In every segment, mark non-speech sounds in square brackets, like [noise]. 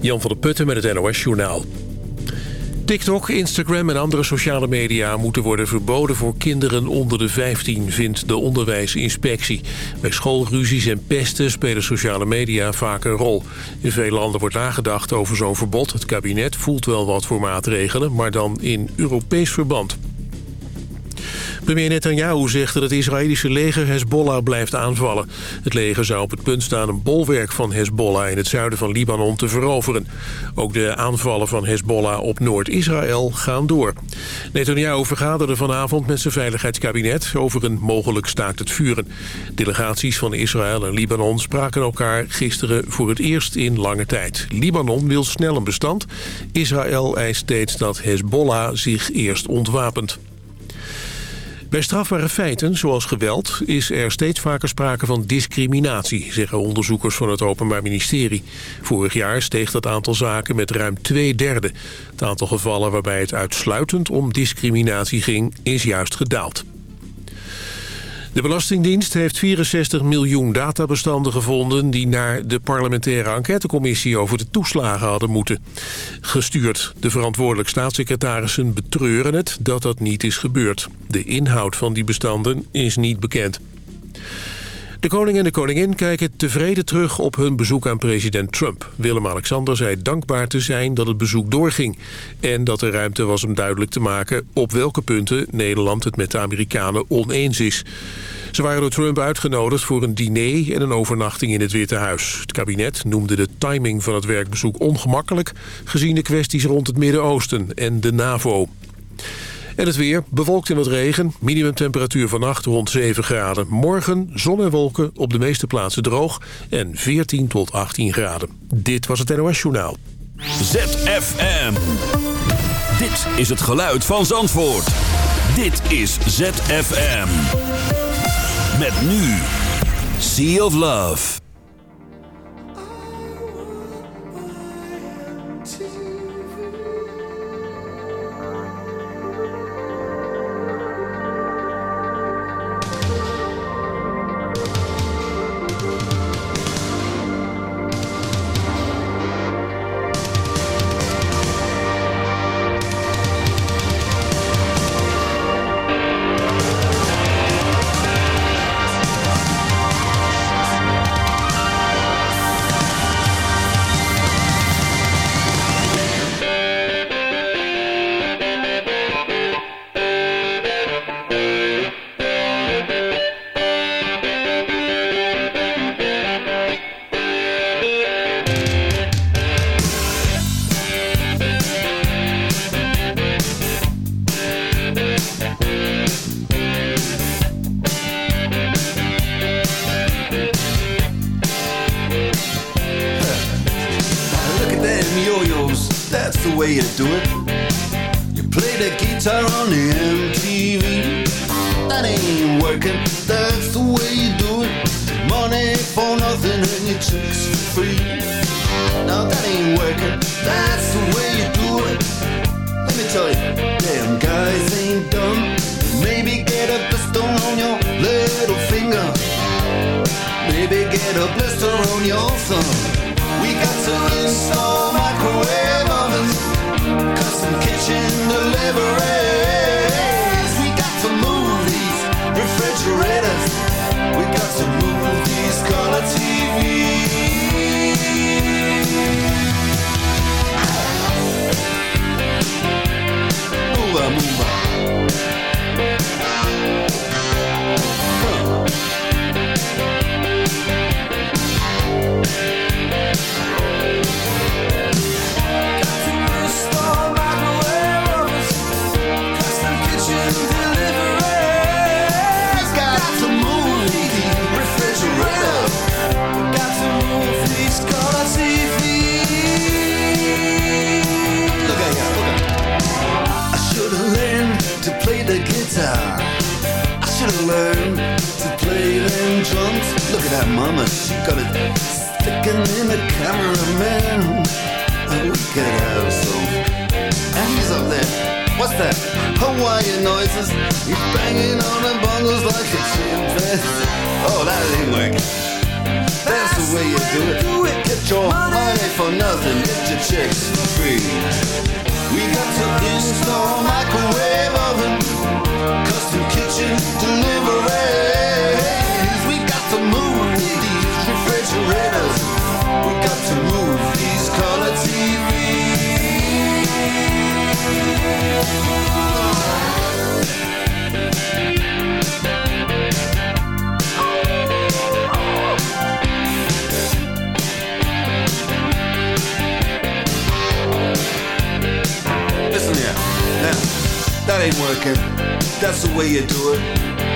Jan van der Putten met het NOS Journaal. TikTok, Instagram en andere sociale media moeten worden verboden voor kinderen onder de 15, vindt de onderwijsinspectie. Bij schoolruzies en pesten spelen sociale media vaak een rol. In veel landen wordt nagedacht over zo'n verbod. Het kabinet voelt wel wat voor maatregelen, maar dan in Europees verband. Premier Netanyahu zegt dat het Israëlische leger Hezbollah blijft aanvallen. Het leger zou op het punt staan een bolwerk van Hezbollah in het zuiden van Libanon te veroveren. Ook de aanvallen van Hezbollah op Noord-Israël gaan door. Netanyahu vergaderde vanavond met zijn veiligheidskabinet over een mogelijk staakt het vuren. Delegaties van Israël en Libanon spraken elkaar gisteren voor het eerst in lange tijd. Libanon wil snel een bestand. Israël eist steeds dat Hezbollah zich eerst ontwapent. Bij strafbare feiten, zoals geweld, is er steeds vaker sprake van discriminatie, zeggen onderzoekers van het Openbaar Ministerie. Vorig jaar steeg dat aantal zaken met ruim twee derde. Het aantal gevallen waarbij het uitsluitend om discriminatie ging, is juist gedaald. De Belastingdienst heeft 64 miljoen databestanden gevonden... die naar de parlementaire enquêtecommissie over de toeslagen hadden moeten. Gestuurd. De verantwoordelijk staatssecretarissen betreuren het dat dat niet is gebeurd. De inhoud van die bestanden is niet bekend. De koning en de koningin kijken tevreden terug op hun bezoek aan president Trump. Willem-Alexander zei dankbaar te zijn dat het bezoek doorging... en dat er ruimte was om duidelijk te maken op welke punten Nederland het met de Amerikanen oneens is. Ze waren door Trump uitgenodigd voor een diner en een overnachting in het Witte Huis. Het kabinet noemde de timing van het werkbezoek ongemakkelijk... gezien de kwesties rond het Midden-Oosten en de NAVO. En het weer, bewolkt in wat regen. Minimumtemperatuur vannacht rond 7 graden. Morgen zon en wolken, op de meeste plaatsen droog. En 14 tot 18 graden. Dit was het NOS Journaal. ZFM. Dit is het geluid van Zandvoort. Dit is ZFM. Met nu. Sea of Love. Deliveries. Cameraman. Oh, we could have some. And he's up there. What's that? Hawaiian noises. He's banging on the bongos like a chimpanzee. Oh, that ain't working. That's the way you do it. Get your money for nothing. Get your chicks for free. We got to install microwave oven, custom kitchen deliveries. We got to move these refrigerators. That ain't working. That's the way you do it.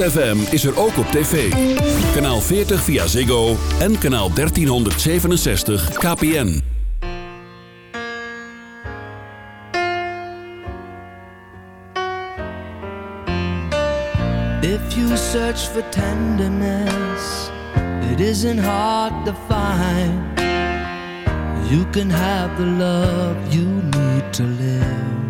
ZFM is er ook op tv. Kanaal 40 via Ziggo en kanaal 1367 KPN. If you search for tenderness, it isn't hard to find. You can have the love you need to live.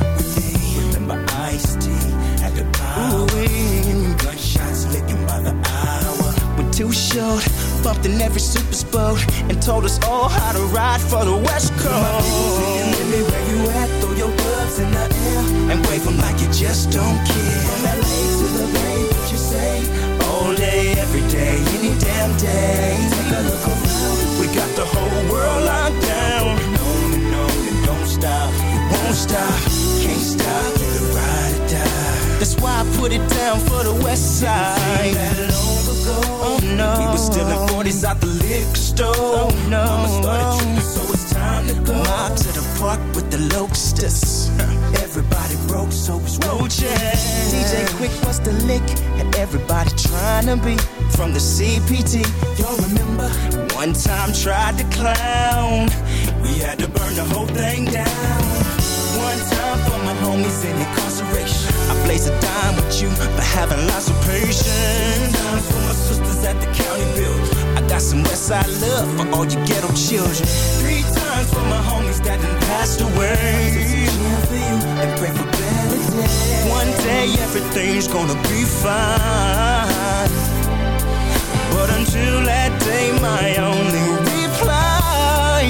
Remember Ice at the power. Gunshots licking by the hour. When Too Short bumped in every super boat and told us all how to ride for the West Coast. me where you at, throw your gloves in the air and wave 'em like you just don't care. From LA to the Bay, what you say? All day, every day, any damn day. Take a look around, we got the whole world locked down. And on and don't stop, we won't stop, can't stop, die. That's why I put it down for the West Side. Oh no, we was stealing 40s out the liquor store. Oh no, Mama started tripping, so it's time to go. Mob to the park with the locusts. [laughs] Everybody broke, so it's roaches. DJ Quik was the lick, and everybody trying to be from the CPT. Y'all remember? One time tried to clown. We had to burn the whole thing down. Homies in incarceration. I blaze a dime with you for having lots of patience. Times for my sisters at the county build. I got some Westside love for all you ghetto children. Three times for my homies that done passed away. for you and pray for better days. One day everything's gonna be fine. But until that day, my only reply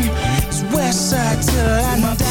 is Westside till I die.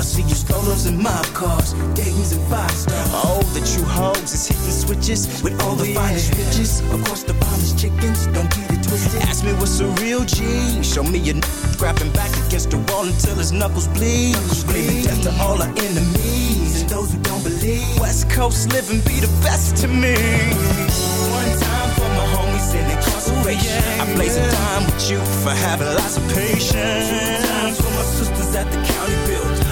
I see is strollers and mob cars, Dayton's and five stars. Oh, the true hoes is hitting switches with all the finest bitches. Of course, the finest chickens, don't get it twisted. Ask me what's a real G. Show me a n- grabbing back against the wall until his knuckles bleed. Screaming death to all our enemies and those who don't believe. West Coast living be the best to me. One time for my homies in incarceration. I blaze a time with you for having lots of patience. Two times for my sisters at the county build.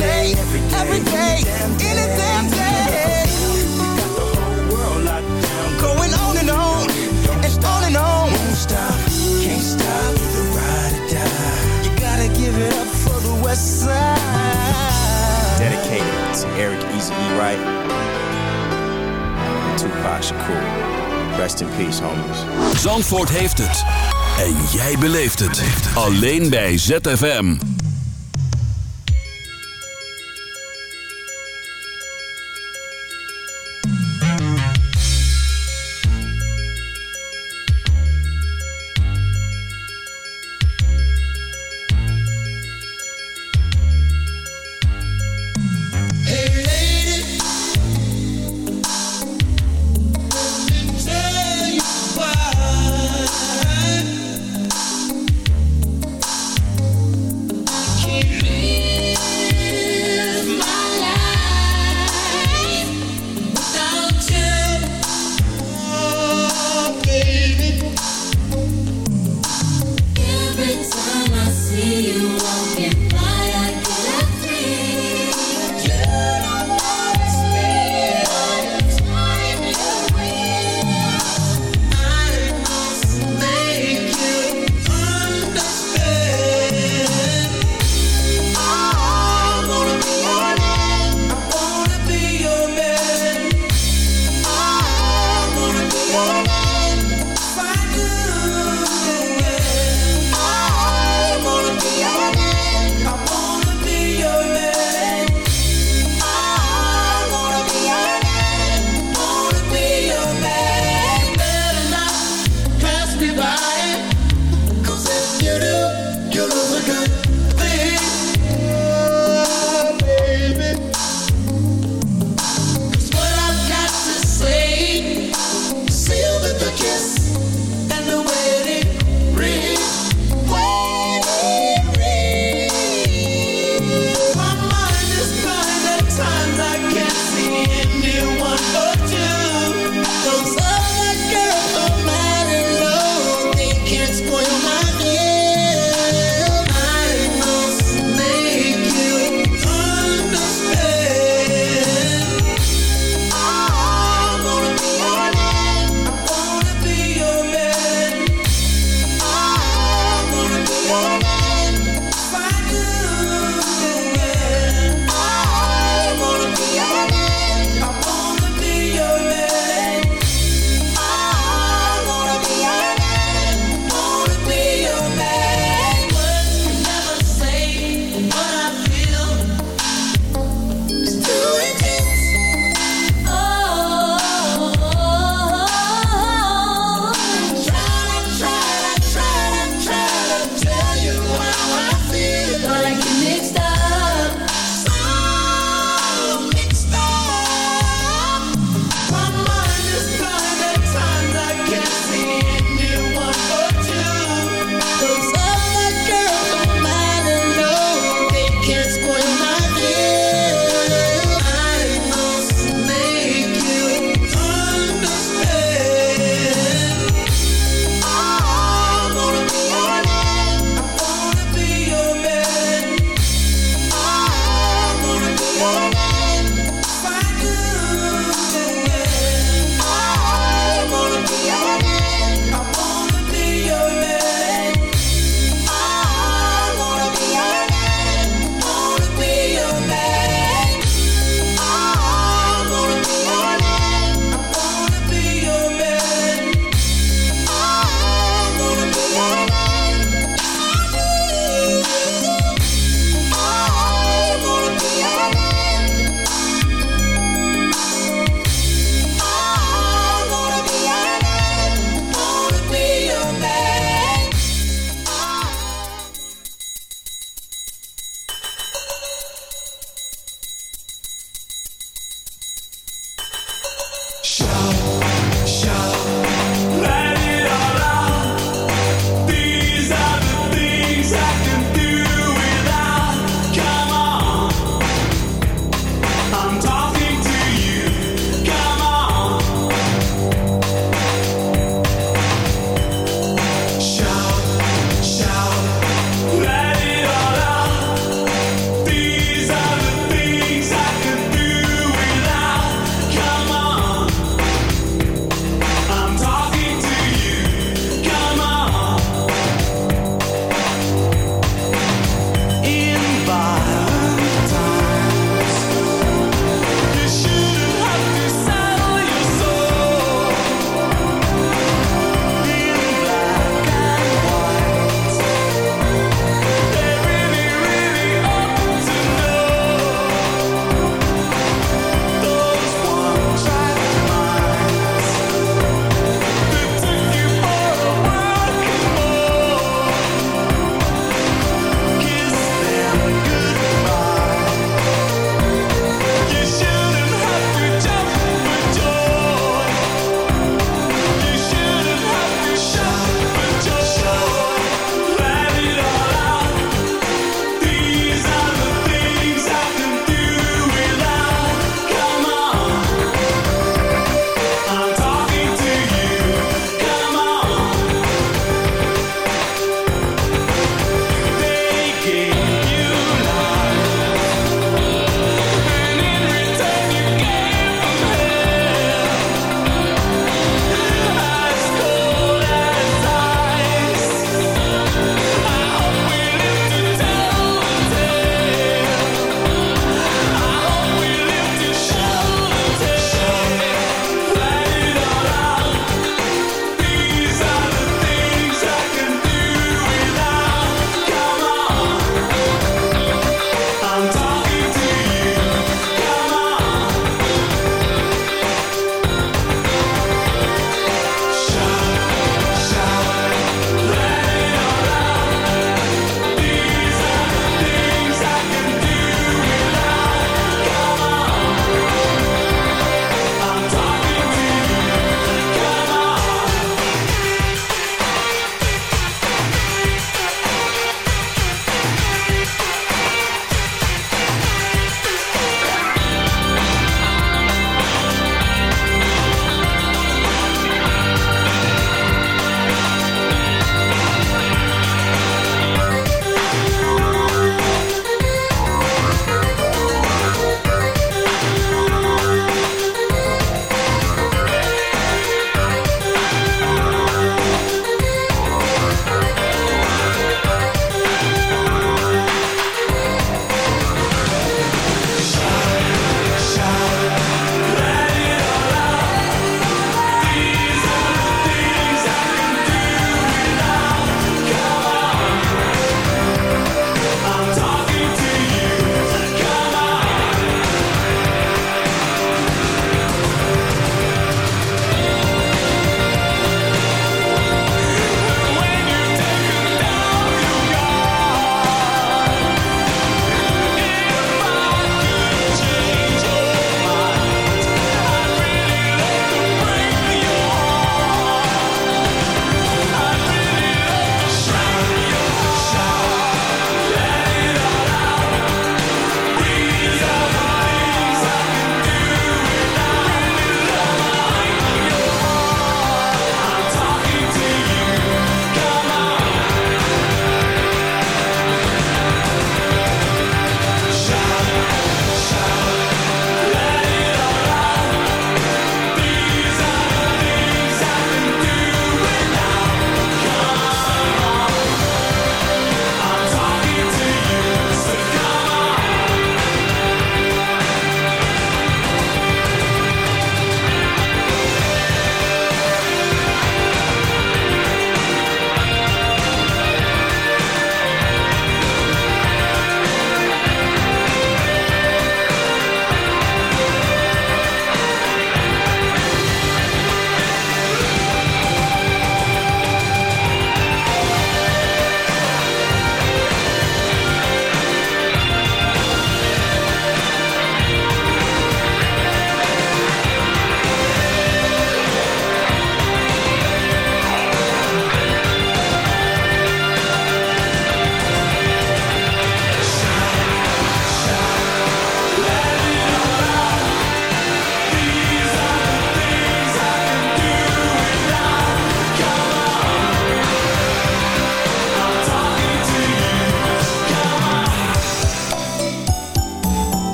day, every day, day. Dedicated to Eric Easy E. Wright and Tupac Shakur. Rest in peace, homies. Zandvoort heeft het. En jij beleeft het. Alleen bij ZFM.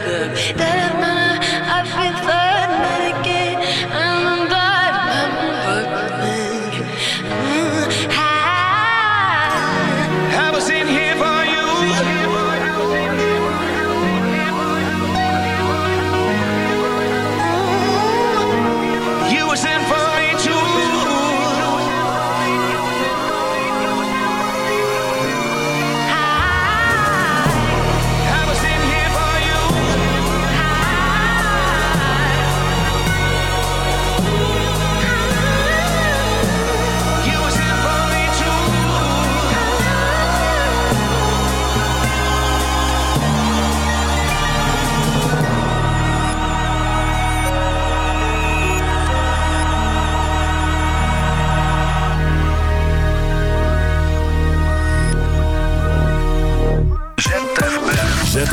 good.